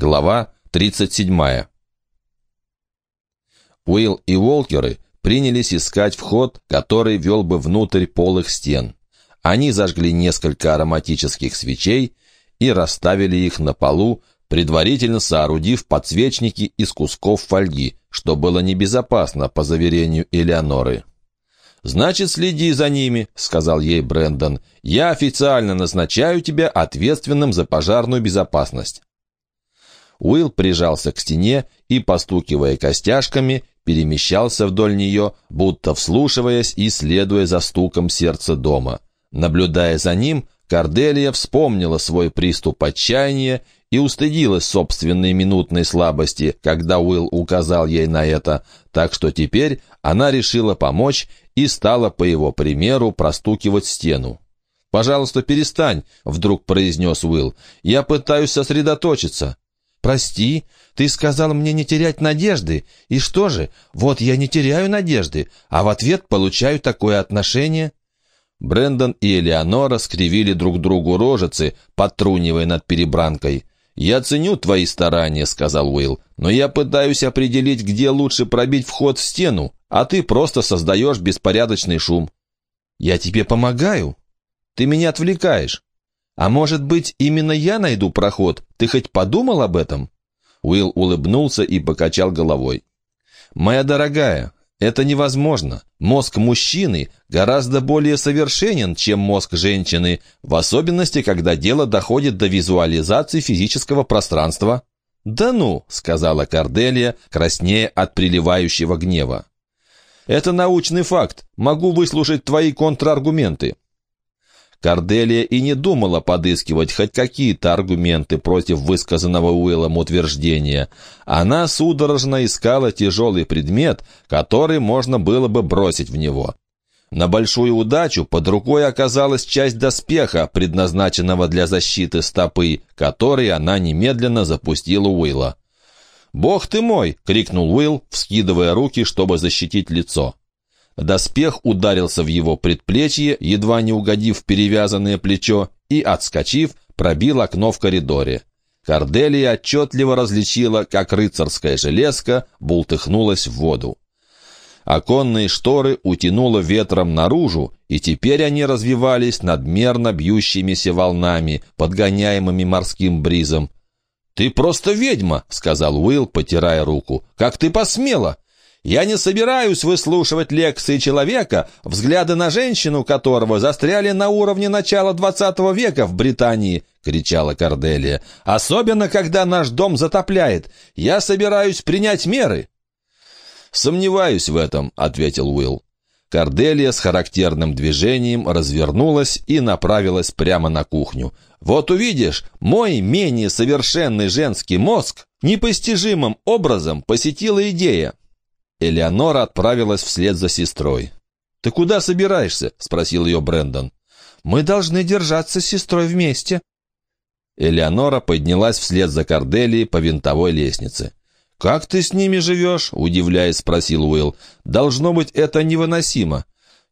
Глава 37. Уилл и Волкеры принялись искать вход, который вел бы внутрь полых стен. Они зажгли несколько ароматических свечей и расставили их на полу, предварительно соорудив подсвечники из кусков фольги, что было небезопасно, по заверению Элеоноры. «Значит, следи за ними», — сказал ей Брэндон. «Я официально назначаю тебя ответственным за пожарную безопасность». Уилл прижался к стене и, постукивая костяшками, перемещался вдоль нее, будто вслушиваясь и следуя за стуком сердца дома. Наблюдая за ним, Корделия вспомнила свой приступ отчаяния и устыдилась собственной минутной слабости, когда Уилл указал ей на это, так что теперь она решила помочь и стала по его примеру простукивать стену. «Пожалуйста, перестань», — вдруг произнес Уилл. «Я пытаюсь сосредоточиться». «Прости, ты сказал мне не терять надежды. И что же? Вот я не теряю надежды, а в ответ получаю такое отношение». Брендон и Элеонора скривили друг другу рожицы, подтрунивая над перебранкой. «Я ценю твои старания», — сказал Уилл, «но я пытаюсь определить, где лучше пробить вход в стену, а ты просто создаешь беспорядочный шум». «Я тебе помогаю. Ты меня отвлекаешь. А может быть, именно я найду проход? Ты хоть подумал об этом?» Уилл улыбнулся и покачал головой. «Моя дорогая, это невозможно. Мозг мужчины гораздо более совершенен, чем мозг женщины, в особенности, когда дело доходит до визуализации физического пространства. «Да ну», — сказала Корделия, краснея от приливающего гнева. «Это научный факт. Могу выслушать твои контраргументы». Корделия и не думала подыскивать хоть какие-то аргументы против высказанного Уиллом утверждения. Она судорожно искала тяжелый предмет, который можно было бы бросить в него. На большую удачу под рукой оказалась часть доспеха, предназначенного для защиты стопы, который она немедленно запустила Уилла. «Бог ты мой!» — крикнул Уилл, вскидывая руки, чтобы защитить лицо. Доспех ударился в его предплечье, едва не угодив в перевязанное плечо, и, отскочив, пробил окно в коридоре. Корделия отчетливо различила, как рыцарская железка бултыхнулась в воду. Оконные шторы утянуло ветром наружу, и теперь они развивались над мерно бьющимися волнами, подгоняемыми морским бризом. «Ты просто ведьма!» — сказал Уилл, потирая руку. «Как ты посмела!» Я не собираюсь выслушивать лекции человека, взгляды на женщину которого застряли на уровне начала двадцатого века в Британии, — кричала Корделия. «Особенно, когда наш дом затопляет. Я собираюсь принять меры». «Сомневаюсь в этом», — ответил Уилл. Корделия с характерным движением развернулась и направилась прямо на кухню. «Вот увидишь, мой менее совершенный женский мозг непостижимым образом посетила идея. Элеонора отправилась вслед за сестрой. «Ты куда собираешься?» — спросил ее Брэндон. «Мы должны держаться с сестрой вместе». Элеонора поднялась вслед за Корделией по винтовой лестнице. «Как ты с ними живешь?» — удивляясь, спросил Уилл. «Должно быть, это невыносимо».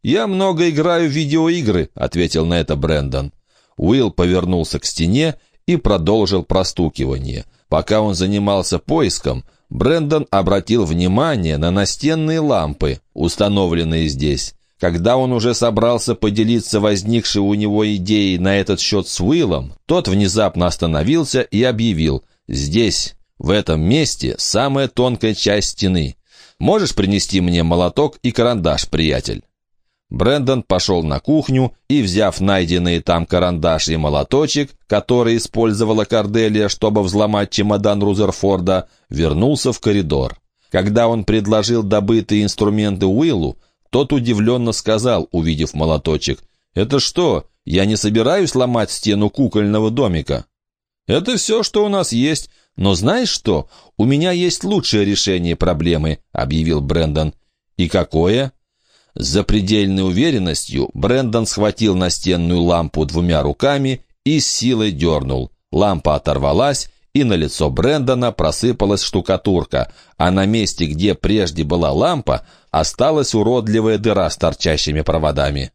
«Я много играю в видеоигры», — ответил на это Брэндон. Уилл повернулся к стене и продолжил простукивание. Пока он занимался поиском, Брендон обратил внимание на настенные лампы, установленные здесь. Когда он уже собрался поделиться возникшей у него идеей на этот счет с Уиллом, тот внезапно остановился и объявил «Здесь, в этом месте, самая тонкая часть стены. Можешь принести мне молоток и карандаш, приятель?» Брендон пошел на кухню и, взяв найденные там карандаш и молоточек, который использовала Корделия, чтобы взломать чемодан Рузерфорда, вернулся в коридор. Когда он предложил добытые инструменты Уиллу, тот удивленно сказал, увидев молоточек, «Это что, я не собираюсь ломать стену кукольного домика?» «Это все, что у нас есть. Но знаешь что? У меня есть лучшее решение проблемы», — объявил Брендон. «И какое?» С запредельной уверенностью Брендон схватил настенную лампу двумя руками и с силой дернул. Лампа оторвалась, и на лицо Брэндона просыпалась штукатурка, а на месте, где прежде была лампа, осталась уродливая дыра с торчащими проводами.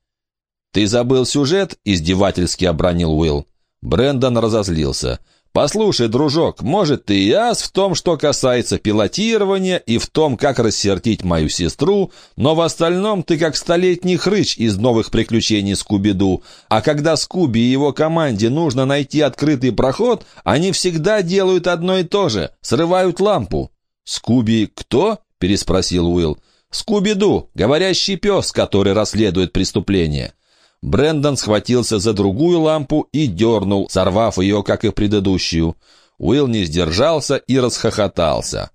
«Ты забыл сюжет?» — издевательски обронил Уилл. Брэндон разозлился. «Послушай, дружок, может, ты и ас в том, что касается пилотирования и в том, как рассердить мою сестру, но в остальном ты как столетний хрыч из новых приключений Скуби-Ду. А когда Скуби и его команде нужно найти открытый проход, они всегда делают одно и то же — срывают лампу». «Скуби кто?» — переспросил Уилл. «Скуби-Ду, говорящий пес, который расследует преступление». Брендон схватился за другую лампу и дернул, сорвав ее, как и предыдущую. Уилл не сдержался и расхохотался.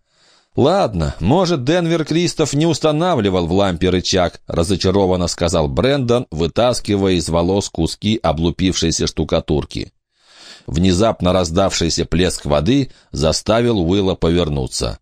«Ладно, может, Денвер Кристоф не устанавливал в лампе рычаг», разочарованно сказал Брендон, вытаскивая из волос куски облупившейся штукатурки. Внезапно раздавшийся плеск воды заставил Уилла повернуться.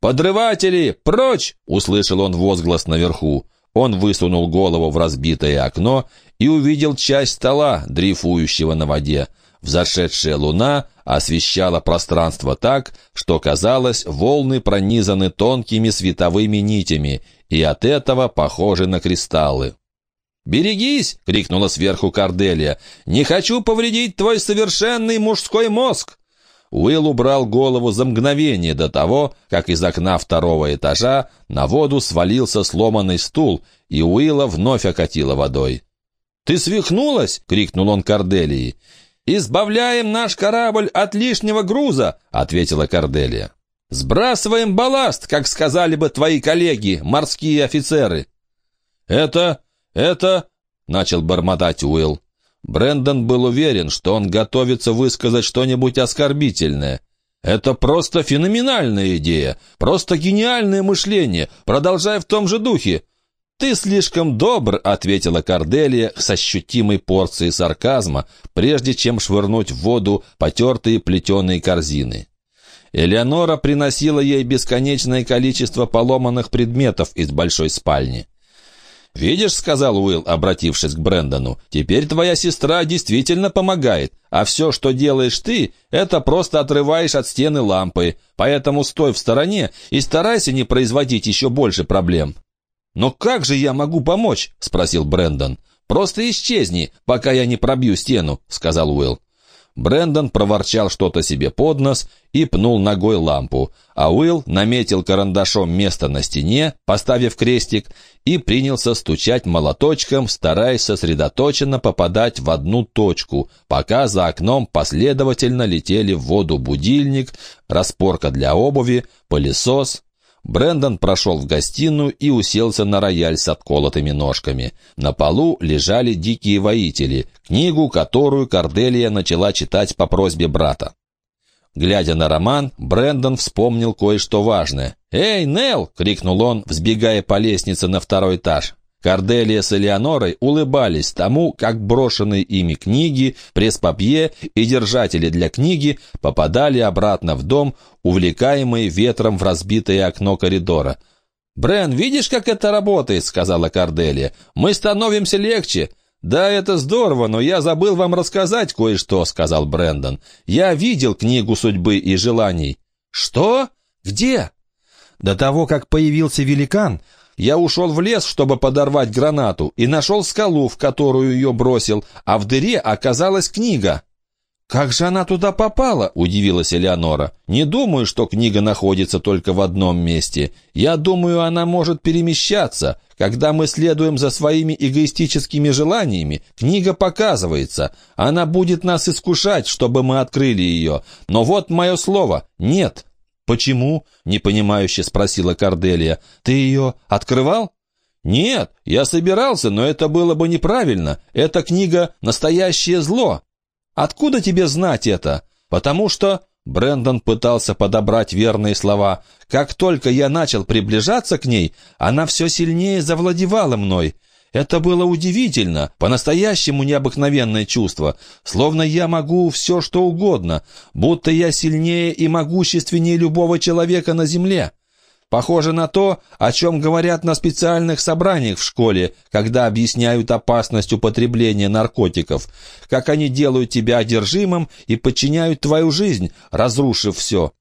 «Подрыватели! Прочь!» — услышал он возглас наверху. Он высунул голову в разбитое окно и увидел часть стола, дрейфующего на воде. Взошедшая луна освещала пространство так, что, казалось, волны пронизаны тонкими световыми нитями и от этого похожи на кристаллы. «Берегись!» — крикнула сверху Карделия. «Не хочу повредить твой совершенный мужской мозг!» Уилл убрал голову за мгновение до того, как из окна второго этажа на воду свалился сломанный стул, и Уилла вновь окатило водой. «Ты свихнулась?» — крикнул он Корделии. «Избавляем наш корабль от лишнего груза!» — ответила Корделия. «Сбрасываем балласт, как сказали бы твои коллеги, морские офицеры!» «Это... это...» — начал бормотать Уилл. Брендон был уверен, что он готовится высказать что-нибудь оскорбительное. «Это просто феноменальная идея, просто гениальное мышление. Продолжай в том же духе». «Ты слишком добр», — ответила Корделия с ощутимой порцией сарказма, прежде чем швырнуть в воду потертые плетеные корзины. Элеонора приносила ей бесконечное количество поломанных предметов из большой спальни. «Видишь», — сказал Уилл, обратившись к Брэндону, «теперь твоя сестра действительно помогает, а все, что делаешь ты, это просто отрываешь от стены лампы, поэтому стой в стороне и старайся не производить еще больше проблем». «Но как же я могу помочь?» — спросил Брэндон. «Просто исчезни, пока я не пробью стену», — сказал Уилл. Брендон проворчал что-то себе под нос и пнул ногой лампу, а Уилл наметил карандашом место на стене, поставив крестик, и принялся стучать молоточком, стараясь сосредоточенно попадать в одну точку, пока за окном последовательно летели в воду будильник, распорка для обуви, пылесос, Брендон прошел в гостиную и уселся на рояль с отколотыми ножками. На полу лежали «Дикие воители», книгу, которую Корделия начала читать по просьбе брата. Глядя на роман, Брендон вспомнил кое-что важное. «Эй, Нел!» — крикнул он, взбегая по лестнице на второй этаж. Корделия с Элеонорой улыбались тому, как брошенные ими книги, пресс-папье и держатели для книги попадали обратно в дом, увлекаемые ветром в разбитое окно коридора. «Брен, видишь, как это работает?» — сказала Корделия. «Мы становимся легче». «Да, это здорово, но я забыл вам рассказать кое-что», — сказал Брэндон. «Я видел книгу судьбы и желаний». «Что? Где?» «До того, как появился великан, я ушел в лес, чтобы подорвать гранату, и нашел скалу, в которую ее бросил, а в дыре оказалась книга». «Как же она туда попала?» — удивилась Элеонора. «Не думаю, что книга находится только в одном месте. Я думаю, она может перемещаться. Когда мы следуем за своими эгоистическими желаниями, книга показывается. Она будет нас искушать, чтобы мы открыли ее. Но вот мое слово — нет». «Почему?» — непонимающе спросила Корделия. «Ты ее открывал?» «Нет, я собирался, но это было бы неправильно. Эта книга — настоящее зло». «Откуда тебе знать это?» «Потому что...» Брендон пытался подобрать верные слова. «Как только я начал приближаться к ней, она все сильнее завладевала мной. Это было удивительно, по-настоящему необыкновенное чувство, словно я могу все что угодно, будто я сильнее и могущественнее любого человека на земле. Похоже на то, о чем говорят на специальных собраниях в школе, когда объясняют опасность употребления наркотиков, как они делают тебя одержимым и подчиняют твою жизнь, разрушив все.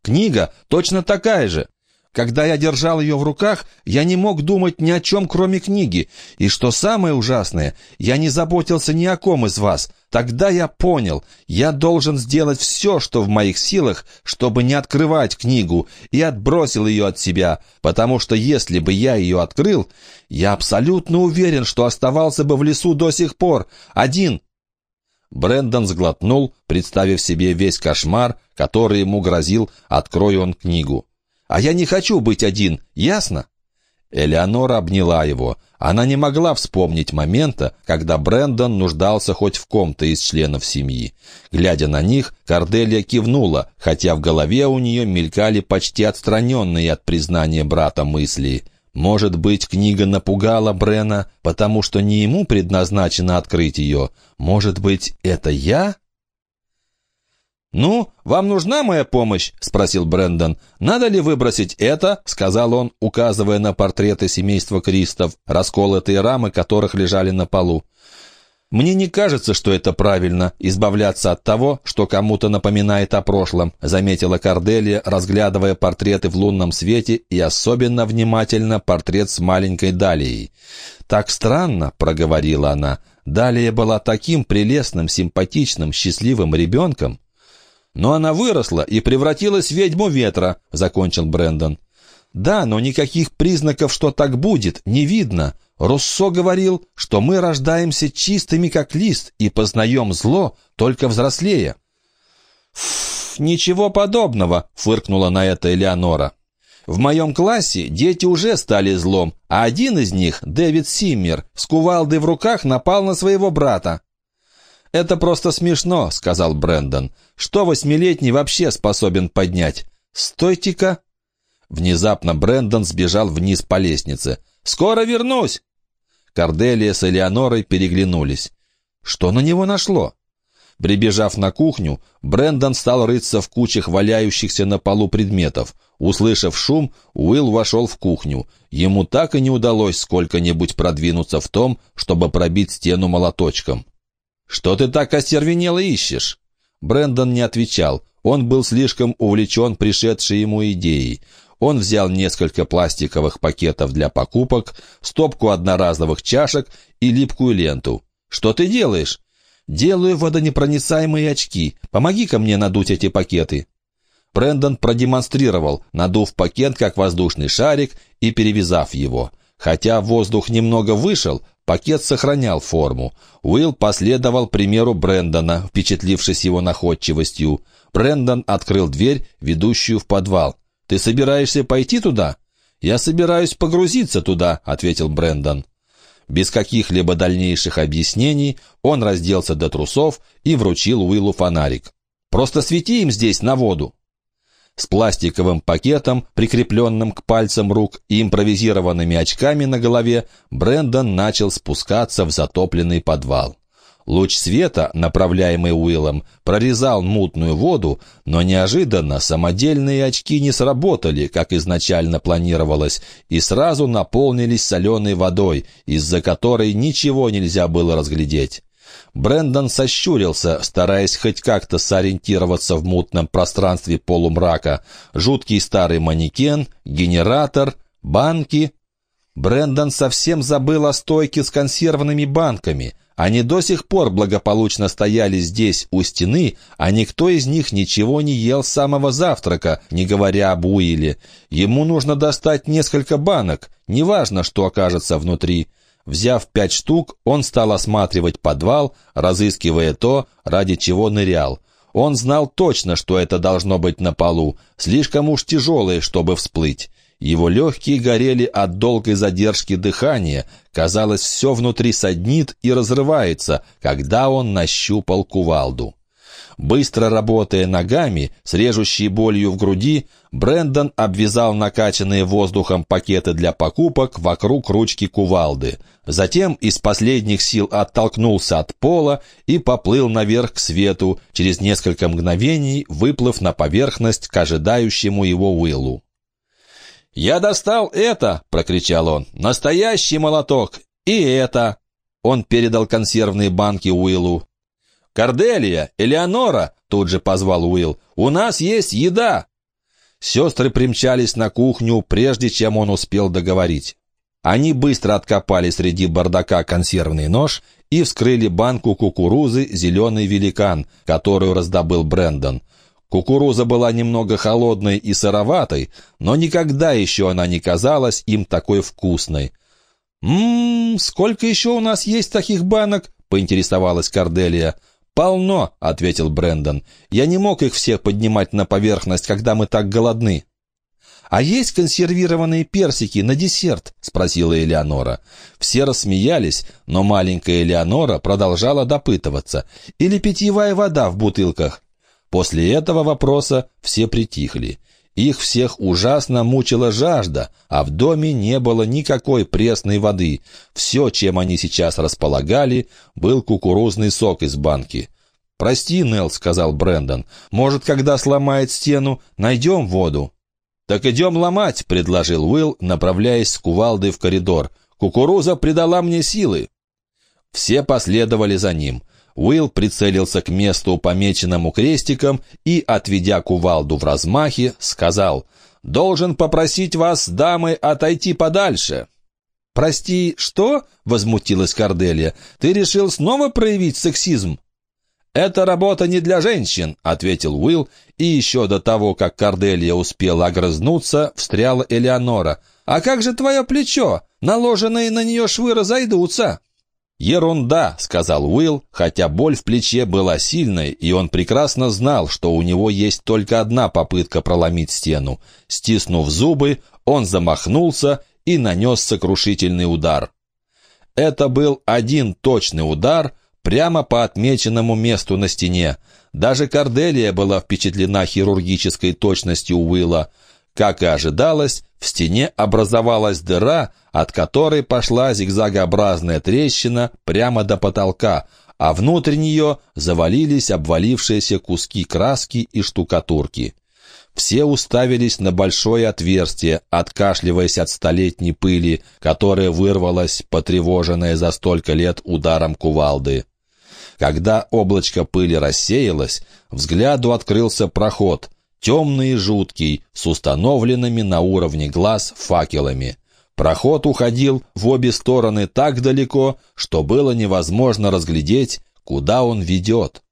Книга точно такая же. Когда я держал ее в руках, я не мог думать ни о чем, кроме книги. И что самое ужасное, я не заботился ни о ком из вас. Тогда я понял, я должен сделать все, что в моих силах, чтобы не открывать книгу, и отбросил ее от себя, потому что если бы я ее открыл, я абсолютно уверен, что оставался бы в лесу до сих пор, один, Брендон сглотнул, представив себе весь кошмар, который ему грозил, открой он книгу. «А я не хочу быть один, ясно?» Элеонора обняла его. Она не могла вспомнить момента, когда Брэндон нуждался хоть в ком-то из членов семьи. Глядя на них, Корделия кивнула, хотя в голове у нее мелькали почти отстраненные от признания брата мысли. Может быть, книга напугала Брена, потому что не ему предназначено открыть ее. Может быть, это я? «Ну, вам нужна моя помощь?» — спросил Брэндон. «Надо ли выбросить это?» — сказал он, указывая на портреты семейства Кристов, расколотые рамы которых лежали на полу. «Мне не кажется, что это правильно — избавляться от того, что кому-то напоминает о прошлом», — заметила Корделия, разглядывая портреты в лунном свете и особенно внимательно портрет с маленькой Далией. «Так странно», — проговорила она. «Далия была таким прелестным, симпатичным, счастливым ребенком». «Но она выросла и превратилась в ведьму ветра», — закончил Брэндон. «Да, но никаких признаков, что так будет, не видно. Руссо говорил, что мы рождаемся чистыми, как лист, и познаем зло, только взрослея». «Ничего подобного», — фыркнула на это Элеонора. «В моем классе дети уже стали злом, а один из них, Дэвид Симмер, с кувалдой в руках напал на своего брата. «Это просто смешно», — сказал Брэндон. «Что восьмилетний вообще способен поднять? Стойте-ка!» Внезапно Брэндон сбежал вниз по лестнице. «Скоро вернусь!» Корделия с Элеонорой переглянулись. Что на него нашло? Прибежав на кухню, Брэндон стал рыться в кучах валяющихся на полу предметов. Услышав шум, Уилл вошел в кухню. Ему так и не удалось сколько-нибудь продвинуться в том, чтобы пробить стену молоточком. «Что ты так остервенело ищешь?» Брендон не отвечал. Он был слишком увлечен пришедшей ему идеей. Он взял несколько пластиковых пакетов для покупок, стопку одноразовых чашек и липкую ленту. «Что ты делаешь?» «Делаю водонепроницаемые очки. Помоги-ка мне надуть эти пакеты». Брэндон продемонстрировал, надув пакет как воздушный шарик и перевязав его. Хотя воздух немного вышел, Пакет сохранял форму. Уилл последовал примеру Брэндона, впечатлившись его находчивостью. Брэндон открыл дверь, ведущую в подвал. «Ты собираешься пойти туда?» «Я собираюсь погрузиться туда», — ответил Брэндон. Без каких-либо дальнейших объяснений он разделся до трусов и вручил Уиллу фонарик. «Просто свети им здесь на воду». С пластиковым пакетом, прикрепленным к пальцам рук и импровизированными очками на голове, Брэндон начал спускаться в затопленный подвал. Луч света, направляемый Уиллом, прорезал мутную воду, но неожиданно самодельные очки не сработали, как изначально планировалось, и сразу наполнились соленой водой, из-за которой ничего нельзя было разглядеть. Брендон сощурился, стараясь хоть как-то сориентироваться в мутном пространстве полумрака. Жуткий старый манекен, генератор, банки. Брендон совсем забыл о стойке с консервными банками. Они до сих пор благополучно стояли здесь, у стены, а никто из них ничего не ел с самого завтрака, не говоря об Уилле. Ему нужно достать несколько банок, неважно, что окажется внутри. Взяв пять штук, он стал осматривать подвал, разыскивая то, ради чего нырял. Он знал точно, что это должно быть на полу, слишком уж тяжелое, чтобы всплыть. Его легкие горели от долгой задержки дыхания. Казалось, все внутри саднит и разрывается, когда он нащупал кувалду. Быстро работая ногами, с режущей болью в груди, Брендон обвязал накачанные воздухом пакеты для покупок вокруг ручки кувалды. Затем из последних сил оттолкнулся от пола и поплыл наверх к свету, через несколько мгновений выплыв на поверхность к ожидающему его Уиллу. «Я достал это!» — прокричал он. «Настоящий молоток! И это!» Он передал консервные банки Уиллу. «Корделия! Элеонора!» — тут же позвал Уилл. «У нас есть еда!» Сестры примчались на кухню, прежде чем он успел договорить. Они быстро откопали среди бардака консервный нож и вскрыли банку кукурузы «Зеленый великан», которую раздобыл Брэндон. Кукуруза была немного холодной и сыроватой, но никогда еще она не казалась им такой вкусной. «Ммм, сколько еще у нас есть таких банок?» — поинтересовалась Корделия. «Полно», — ответил Брэндон. «Я не мог их всех поднимать на поверхность, когда мы так голодны». «А есть консервированные персики на десерт?» — спросила Элеонора. Все рассмеялись, но маленькая Элеонора продолжала допытываться. «Или питьевая вода в бутылках?» После этого вопроса все притихли. Их всех ужасно мучила жажда, а в доме не было никакой пресной воды. Все, чем они сейчас располагали, был кукурузный сок из банки. «Прости, Нелл», — сказал Брэндон. «Может, когда сломает стену, найдем воду?» «Так идем ломать», — предложил Уилл, направляясь с кувалдой в коридор. «Кукуруза придала мне силы». Все последовали за ним. Уилл прицелился к месту, помеченному крестиком, и, отведя кувалду в размахе, сказал «Должен попросить вас, дамы, отойти подальше». «Прости, что?» — возмутилась Корделия. «Ты решил снова проявить сексизм?» «Это работа не для женщин», — ответил Уилл, и еще до того, как Корделия успела огрызнуться, встряла Элеонора. «А как же твое плечо? Наложенные на нее швы разойдутся». «Ерунда», — сказал Уилл, хотя боль в плече была сильной, и он прекрасно знал, что у него есть только одна попытка проломить стену. Стиснув зубы, он замахнулся и нанес сокрушительный удар. Это был один точный удар прямо по отмеченному месту на стене. Даже Корделия была впечатлена хирургической точностью Уилла. Как и ожидалось, в стене образовалась дыра, от которой пошла зигзагообразная трещина прямо до потолка, а внутрь нее завалились обвалившиеся куски краски и штукатурки. Все уставились на большое отверстие, откашливаясь от столетней пыли, которая вырвалась, потревоженная за столько лет ударом кувалды. Когда облачко пыли рассеялось, взгляду открылся проход — темный и жуткий, с установленными на уровне глаз факелами. Проход уходил в обе стороны так далеко, что было невозможно разглядеть, куда он ведет.